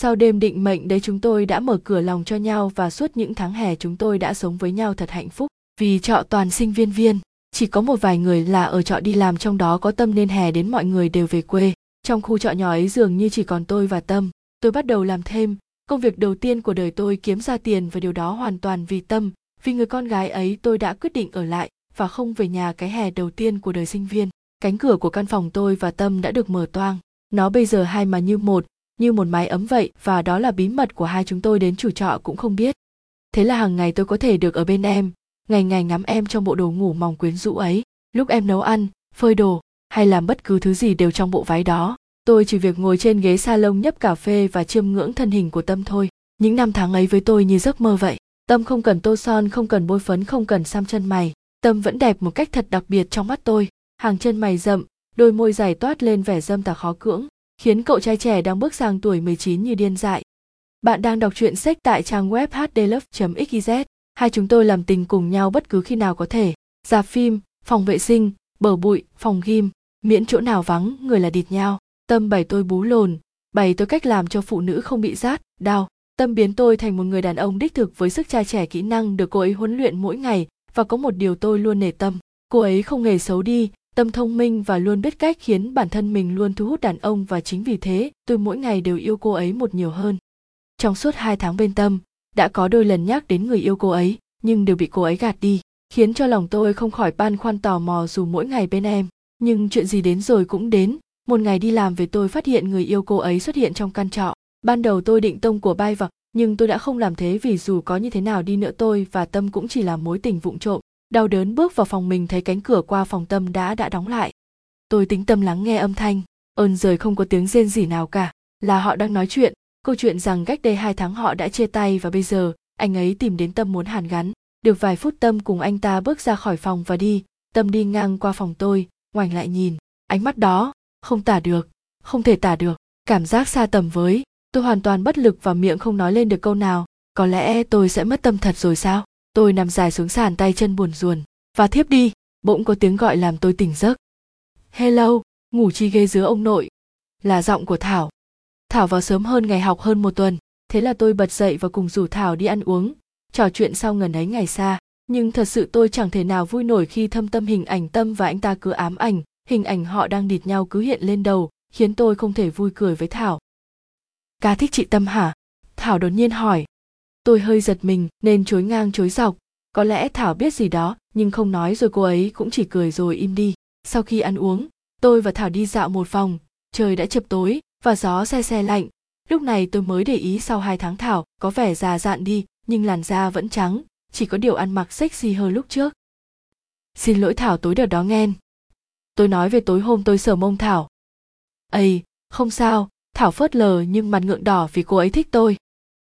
sau đêm định mệnh đấy chúng tôi đã mở cửa lòng cho nhau và suốt những tháng hè chúng tôi đã sống với nhau thật hạnh phúc. Vì trọ toàn sinh viên viên, chỉ có một vài người là ở trọ đi làm trong đó có tâm nên hè đến mọi người đều về quê. Trong khu trọ nhỏ ấy dường như chỉ còn tôi và tâm. Tôi bắt đầu làm thêm. Công việc đầu tiên của đời tôi kiếm ra tiền và điều đó hoàn toàn vì tâm. Vì người con gái ấy tôi đã quyết định ở lại và không về nhà cái hè đầu tiên của đời sinh viên. Cánh cửa của căn phòng tôi và tâm đã được mở toang. Nó bây giờ hai mà như một như một mái ấm vậy, và đó là bí mật của hai chúng tôi đến chủ trọ cũng không biết. Thế là hàng ngày tôi có thể được ở bên em, ngày ngày ngắm em trong bộ đồ ngủ mỏng quyến rũ ấy. Lúc em nấu ăn, phơi đồ, hay làm bất cứ thứ gì đều trong bộ váy đó, tôi chỉ việc ngồi trên ghế salon nhấp cà phê và chiêm ngưỡng thân hình của tâm thôi. Những năm tháng ấy với tôi như giấc mơ vậy. Tâm không cần tô son, không cần bôi phấn, không cần xăm chân mày. Tâm vẫn đẹp một cách thật đặc biệt trong mắt tôi. Hàng chân mày rậm, đôi môi dài toát lên vẻ dâm tà khó cưỡng khiến cậu trai trẻ đang bước sang tuổi 19 như điên dại. Bạn đang đọc truyện sách tại trang web hdlove.xyz. Hai chúng tôi làm tình cùng nhau bất cứ khi nào có thể. Dạp phim, phòng vệ sinh, bờ bụi, phòng ghim, miễn chỗ nào vắng người là địt nhau. Tâm bày tôi bú lồn, bày tôi cách làm cho phụ nữ không bị rát, đau. Tâm biến tôi thành một người đàn ông đích thực với sức trai trẻ kỹ năng được cô ấy huấn luyện mỗi ngày và có một điều tôi luôn nể tâm. Cô ấy không hề xấu đi, tâm thông minh và luôn biết cách khiến bản thân mình luôn thu hút đàn ông và chính vì thế, tôi mỗi ngày đều yêu cô ấy một nhiều hơn. Trong suốt hai tháng bên tâm, đã có đôi lần nhắc đến người yêu cô ấy, nhưng đều bị cô ấy gạt đi, khiến cho lòng tôi không khỏi băn khoăn tò mò dù mỗi ngày bên em. Nhưng chuyện gì đến rồi cũng đến, một ngày đi làm về tôi phát hiện người yêu cô ấy xuất hiện trong căn trọ. Ban đầu tôi định tông của bay vào nhưng tôi đã không làm thế vì dù có như thế nào đi nữa tôi và tâm cũng chỉ là mối tình vụng trộm đau đớn bước vào phòng mình thấy cánh cửa qua phòng tâm đã đã đóng lại. Tôi tính tâm lắng nghe âm thanh. Ơn rời không có tiếng rên gì nào cả. Là họ đang nói chuyện. Câu chuyện rằng cách đây hai tháng họ đã chia tay và bây giờ, anh ấy tìm đến tâm muốn hàn gắn. Được vài phút tâm cùng anh ta bước ra khỏi phòng và đi. Tâm đi ngang qua phòng tôi, ngoảnh lại nhìn. Ánh mắt đó, không tả được. Không thể tả được. Cảm giác xa tầm với. Tôi hoàn toàn bất lực và miệng không nói lên được câu nào. Có lẽ tôi sẽ mất tâm thật rồi sao? Tôi nằm dài xuống sàn tay chân buồn ruồn. Và thiếp đi, bỗng có tiếng gọi làm tôi tỉnh giấc. Hello, ngủ chi ghê dứa ông nội. Là giọng của thảo. Thảo vào sớm hơn ngày học hơn một tuần, thế là tôi bật dậy và cùng rủ thảo đi ăn uống. Trò chuyện sau ngần ấy ngày xa, nhưng thật sự tôi chẳng thể nào vui nổi khi thâm tâm hình ảnh tâm và anh ta cứ ám ảnh, hình ảnh họ đang địt nhau cứ hiện lên đầu, khiến tôi không thể vui cười với thảo. Ca thích chị tâm hả? Thảo đột nhiên hỏi tôi hơi giật mình, nên chối ngang chối dọc. Có lẽ thảo biết gì đó, nhưng không nói rồi cô ấy cũng chỉ cười rồi im đi. Sau khi ăn uống, tôi và thảo đi dạo một vòng. Trời đã chập tối, và gió xe xe lạnh. Lúc này tôi mới để ý sau hai tháng thảo, có vẻ già dạn đi, nhưng làn da vẫn trắng, chỉ có điều ăn mặc sexy hơn lúc trước. Xin lỗi thảo, tối đợt đó nghen. Tôi nói về tối hôm tôi sờ mông thảo. Ây, không sao, thảo phớt lờ nhưng mặt ngượng đỏ vì cô ấy thích tôi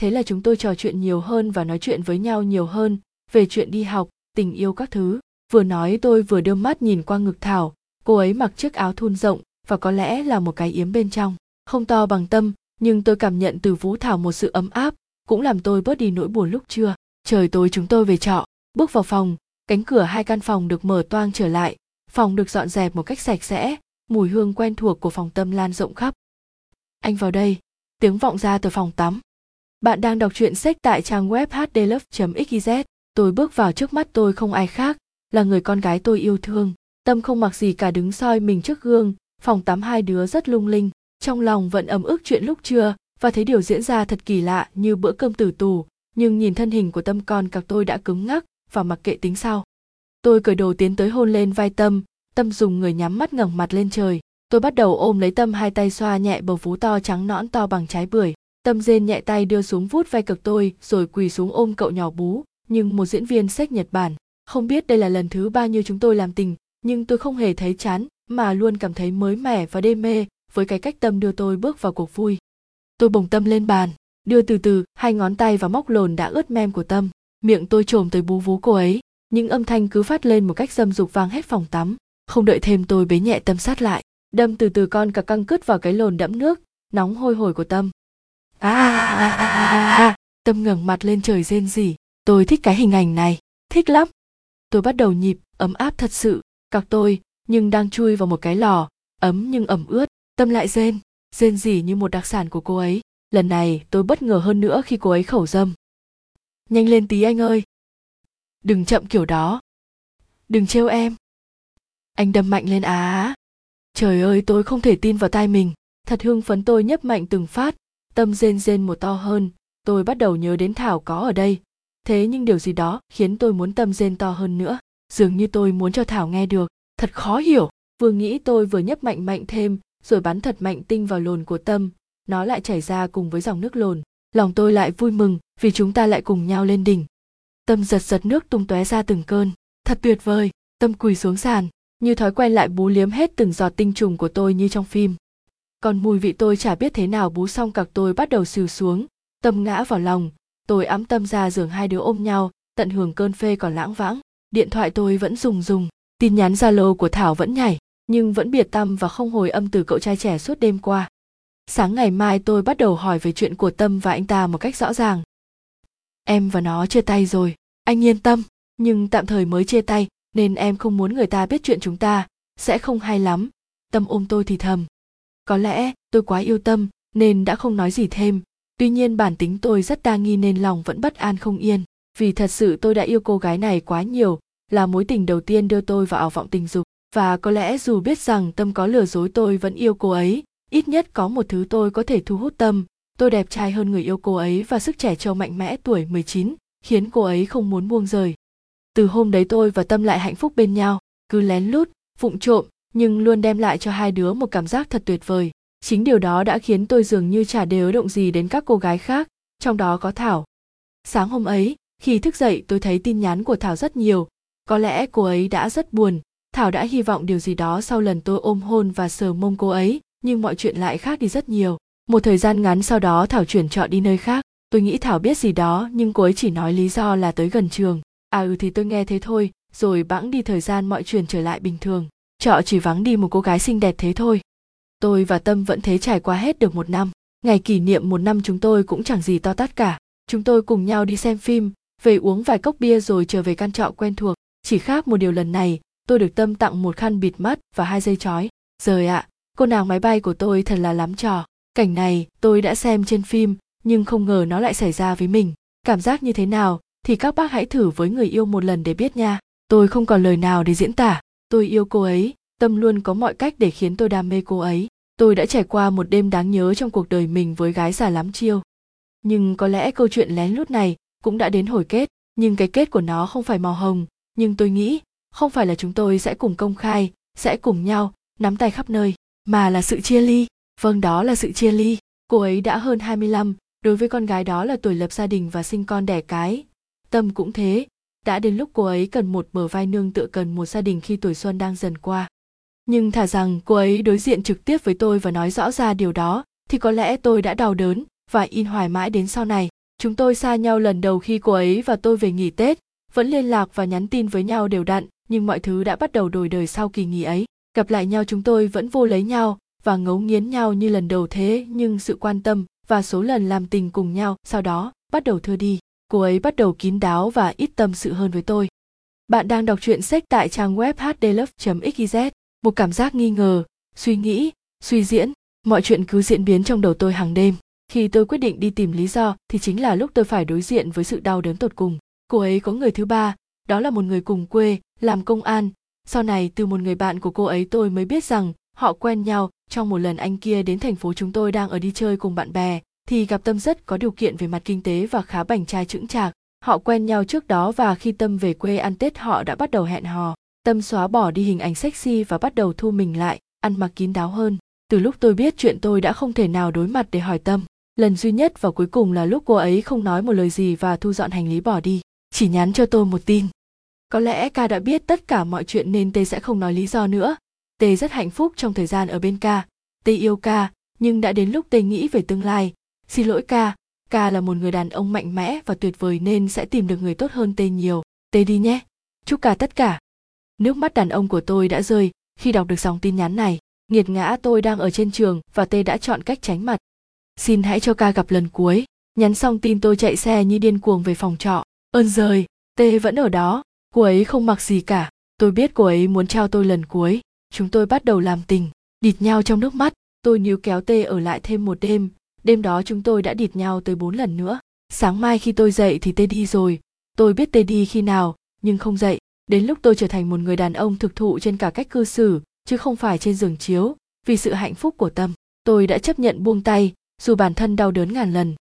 thế là chúng tôi trò chuyện nhiều hơn và nói chuyện với nhau nhiều hơn về chuyện đi học, tình yêu các thứ. Vừa nói tôi vừa đưa mắt nhìn qua ngực thảo. Cô ấy mặc chiếc áo thun rộng và có lẽ là một cái yếm bên trong. Không to bằng tâm, nhưng tôi cảm nhận từ vũ thảo một sự ấm áp, cũng làm tôi bớt đi nỗi buồn lúc trưa. Trời tối chúng tôi về trọ. Bước vào phòng, cánh cửa hai căn phòng được mở toang trở lại. Phòng được dọn dẹp một cách sạch sẽ, mùi hương quen thuộc của phòng tâm lan rộng khắp. Anh vào đây. Tiếng vọng ra từ phòng tắm bạn đang đọc truyện sách tại trang web hdlove.xyz. Tôi bước vào trước mắt tôi không ai khác, là người con gái tôi yêu thương. Tâm không mặc gì cả đứng soi mình trước gương, phòng tắm hai đứa rất lung linh. Trong lòng vẫn ấm ức chuyện lúc trưa và thấy điều diễn ra thật kỳ lạ như bữa cơm tử tù, nhưng nhìn thân hình của Tâm con cặc tôi đã cứng ngắc và mặc kệ tính sau. Tôi cởi đồ tiến tới hôn lên vai Tâm, Tâm dùng người nhắm mắt ngẩng mặt lên trời. Tôi bắt đầu ôm lấy Tâm hai tay xoa nhẹ bầu vú to trắng nõn to bằng trái bưởi tâm dên nhẹ tay đưa xuống vút vai cực tôi, rồi quỳ xuống ôm cậu nhỏ bú. Nhưng một diễn viên sách nhật bản, không biết đây là lần thứ bao nhiêu chúng tôi làm tình, nhưng tôi không hề thấy chán, mà luôn cảm thấy mới mẻ và đê mê với cái cách tâm đưa tôi bước vào cuộc vui. Tôi bồng tâm lên bàn, đưa từ từ, hai ngón tay vào móc lồn đã ướt mem của tâm. Miệng tôi trồm tới bú vú cô ấy, những âm thanh cứ phát lên một cách dâm dục vang hết phòng tắm. Không đợi thêm tôi bế nhẹ tâm sát lại, đâm từ từ con cả căng cứt vào cái lồn đẫm nước, nóng hôi hổi của tâm à, à, à, à, à. tâm ngẩng mặt lên trời rên rỉ. Tôi thích cái hình ảnh này. Thích lắm. Tôi bắt đầu nhịp ấm áp thật sự. Cặc tôi nhưng đang chui vào một cái lò. Ấm nhưng ẩm ướt. Tâm lại rên. Rên rỉ như một đặc sản của cô ấy. Lần này tôi bất ngờ hơn nữa khi cô ấy khẩu dâm. Nhanh lên tí anh ơi. Đừng chậm kiểu đó. Đừng trêu em. Anh đâm mạnh lên á. Trời ơi tôi không thể tin vào tai mình. Thật hưng phấn tôi nhấp mạnh từng phát tâm rên rên một to hơn, tôi bắt đầu nhớ đến thảo có ở đây. Thế nhưng điều gì đó khiến tôi muốn tâm rên to hơn nữa, dường như tôi muốn cho thảo nghe được. Thật khó hiểu. Vừa nghĩ tôi vừa nhấp mạnh mạnh thêm, rồi bắn thật mạnh tinh vào lồn của tâm. Nó lại chảy ra cùng với dòng nước lồn. Lòng tôi lại vui mừng, vì chúng ta lại cùng nhau lên đỉnh. Tâm giật giật nước tung tóe ra từng cơn. Thật tuyệt vời. Tâm quỳ xuống sàn, như thói quen lại bú liếm hết từng giọt tinh trùng của tôi như trong phim còn mùi vị tôi chả biết thế nào bú xong cặc tôi bắt đầu xìu xuống, tâm ngã vào lòng. Tôi ấm tâm ra giường hai đứa ôm nhau, tận hưởng cơn phê còn lãng vãng. Điện thoại tôi vẫn dùng dùng tin nhắn zalo của thảo vẫn nhảy, nhưng vẫn biệt tâm và không hồi âm từ cậu trai trẻ suốt đêm qua. Sáng ngày mai tôi bắt đầu hỏi về chuyện của tâm và anh ta một cách rõ ràng. Em và nó chia tay rồi, anh yên tâm, nhưng tạm thời mới chia tay, nên em không muốn người ta biết chuyện chúng ta, sẽ không hay lắm. Tâm ôm tôi thì thầm có lẽ tôi quá yêu tâm nên đã không nói gì thêm. Tuy nhiên bản tính tôi rất đa nghi nên lòng vẫn bất an không yên. Vì thật sự tôi đã yêu cô gái này quá nhiều là mối tình đầu tiên đưa tôi vào ảo vọng tình dục. Và có lẽ dù biết rằng tâm có lừa dối tôi vẫn yêu cô ấy ít nhất có một thứ tôi có thể thu hút tâm. Tôi đẹp trai hơn người yêu cô ấy và sức trẻ trâu mạnh mẽ tuổi 19, khiến cô ấy không muốn buông rời. Từ hôm đấy tôi và Tâm lại hạnh phúc bên nhau, cứ lén lút, vụng trộm, nhưng luôn đem lại cho hai đứa một cảm giác thật tuyệt vời. Chính điều đó đã khiến tôi dường như chả đều động gì đến các cô gái khác, trong đó có Thảo. Sáng hôm ấy, khi thức dậy tôi thấy tin nhắn của Thảo rất nhiều, có lẽ cô ấy đã rất buồn, Thảo đã hy vọng điều gì đó sau lần tôi ôm hôn và sờ mông cô ấy, nhưng mọi chuyện lại khác đi rất nhiều. Một thời gian ngắn sau đó Thảo chuyển trọ đi nơi khác, tôi nghĩ Thảo biết gì đó nhưng cô ấy chỉ nói lý do là tới gần trường. À ừ thì tôi nghe thế thôi, rồi bẵng đi thời gian mọi chuyện trở lại bình thường. Trọ chỉ vắng đi một cô gái xinh đẹp thế thôi. Tôi và Tâm vẫn thế trải qua hết được một năm. Ngày kỷ niệm một năm chúng tôi cũng chẳng gì to tát cả. Chúng tôi cùng nhau đi xem phim, về uống vài cốc bia rồi trở về căn trọ quen thuộc. Chỉ khác một điều lần này, tôi được Tâm tặng một khăn bịt mắt và hai dây chói. Rời ạ, à, cô nàng máy bay của tôi thật là lắm trò. Cảnh này tôi đã xem trên phim, nhưng không ngờ nó lại xảy ra với mình. Cảm giác như thế nào thì các bác hãy thử với người yêu một lần để biết nha. Tôi không còn lời nào để diễn tả. Tôi yêu cô ấy, Tâm luôn có mọi cách để khiến tôi đam mê cô ấy. Tôi đã trải qua một đêm đáng nhớ trong cuộc đời mình với gái già lắm chiêu. Nhưng có lẽ câu chuyện lén lút này cũng đã đến hồi kết, nhưng cái kết của nó không phải màu hồng, nhưng tôi nghĩ không phải là chúng tôi sẽ cùng công khai, sẽ cùng nhau nắm tay khắp nơi, mà là sự chia ly. Vâng đó là sự chia ly. Cô ấy đã hơn 25, đối với con gái đó là tuổi lập gia đình và sinh con đẻ cái. Tâm cũng thế, đã đến lúc cô ấy cần một bờ vai nương tựa cần một gia đình khi tuổi xuân đang dần qua. Nhưng thả rằng cô ấy đối diện trực tiếp với tôi và nói rõ ra điều đó, thì có lẽ tôi đã đau đớn và in hoài mãi đến sau này. Chúng tôi xa nhau lần đầu khi cô ấy và tôi về nghỉ Tết, vẫn liên lạc và nhắn tin với nhau đều đặn, nhưng mọi thứ đã bắt đầu đổi đời sau kỳ nghỉ ấy. Gặp lại nhau chúng tôi vẫn vô lấy nhau và ngấu nghiến nhau như lần đầu thế, nhưng sự quan tâm và số lần làm tình cùng nhau sau đó bắt đầu thưa đi. Cô ấy bắt đầu kín đáo và ít tâm sự hơn với tôi. Bạn đang đọc truyện sách tại trang web hdlove.xyz, một cảm giác nghi ngờ, suy nghĩ, suy diễn, mọi chuyện cứ diễn biến trong đầu tôi hàng đêm. Khi tôi quyết định đi tìm lý do thì chính là lúc tôi phải đối diện với sự đau đớn tột cùng. Cô ấy có người thứ ba, đó là một người cùng quê, làm công an. Sau này từ một người bạn của cô ấy tôi mới biết rằng họ quen nhau trong một lần anh kia đến thành phố chúng tôi đang ở đi chơi cùng bạn bè thì gặp tâm rất có điều kiện về mặt kinh tế và khá bảnh trai chững chạc. Họ quen nhau trước đó và khi tâm về quê ăn tết họ đã bắt đầu hẹn hò. Tâm xóa bỏ đi hình ảnh sexy và bắt đầu thu mình lại, ăn mặc kín đáo hơn. Từ lúc tôi biết chuyện tôi đã không thể nào đối mặt để hỏi tâm. Lần duy nhất và cuối cùng là lúc cô ấy không nói một lời gì và thu dọn hành lý bỏ đi. Chỉ nhắn cho tôi một tin. Có lẽ ca đã biết tất cả mọi chuyện nên tê sẽ không nói lý do nữa. Tê rất hạnh phúc trong thời gian ở bên ca. Tê yêu ca, nhưng đã đến lúc tê nghĩ về tương lai xin lỗi ca ca là một người đàn ông mạnh mẽ và tuyệt vời nên sẽ tìm được người tốt hơn tê nhiều. Tê đi nhé. Chúc ca tất cả. Nước mắt đàn ông của tôi đã rơi khi đọc được dòng tin nhắn này. Nghiệt ngã tôi đang ở trên trường và tê đã chọn cách tránh mặt. Xin hãy cho ca gặp lần cuối. Nhắn xong tin tôi chạy xe như điên cuồng về phòng trọ. Ơn rời tê vẫn ở đó. Cô ấy không mặc gì cả. Tôi biết cô ấy muốn trao tôi lần cuối. Chúng tôi bắt đầu làm tình. Địt nhau trong nước mắt. Tôi níu kéo tê ở lại thêm một đêm đêm đó chúng tôi đã địt nhau tới bốn lần nữa. Sáng mai khi tôi dậy thì tê đi rồi. Tôi biết tê đi khi nào, nhưng không dậy. Đến lúc tôi trở thành một người đàn ông thực thụ trên cả cách cư xử, chứ không phải trên giường chiếu, vì sự hạnh phúc của tâm. Tôi đã chấp nhận buông tay, dù bản thân đau đớn ngàn lần.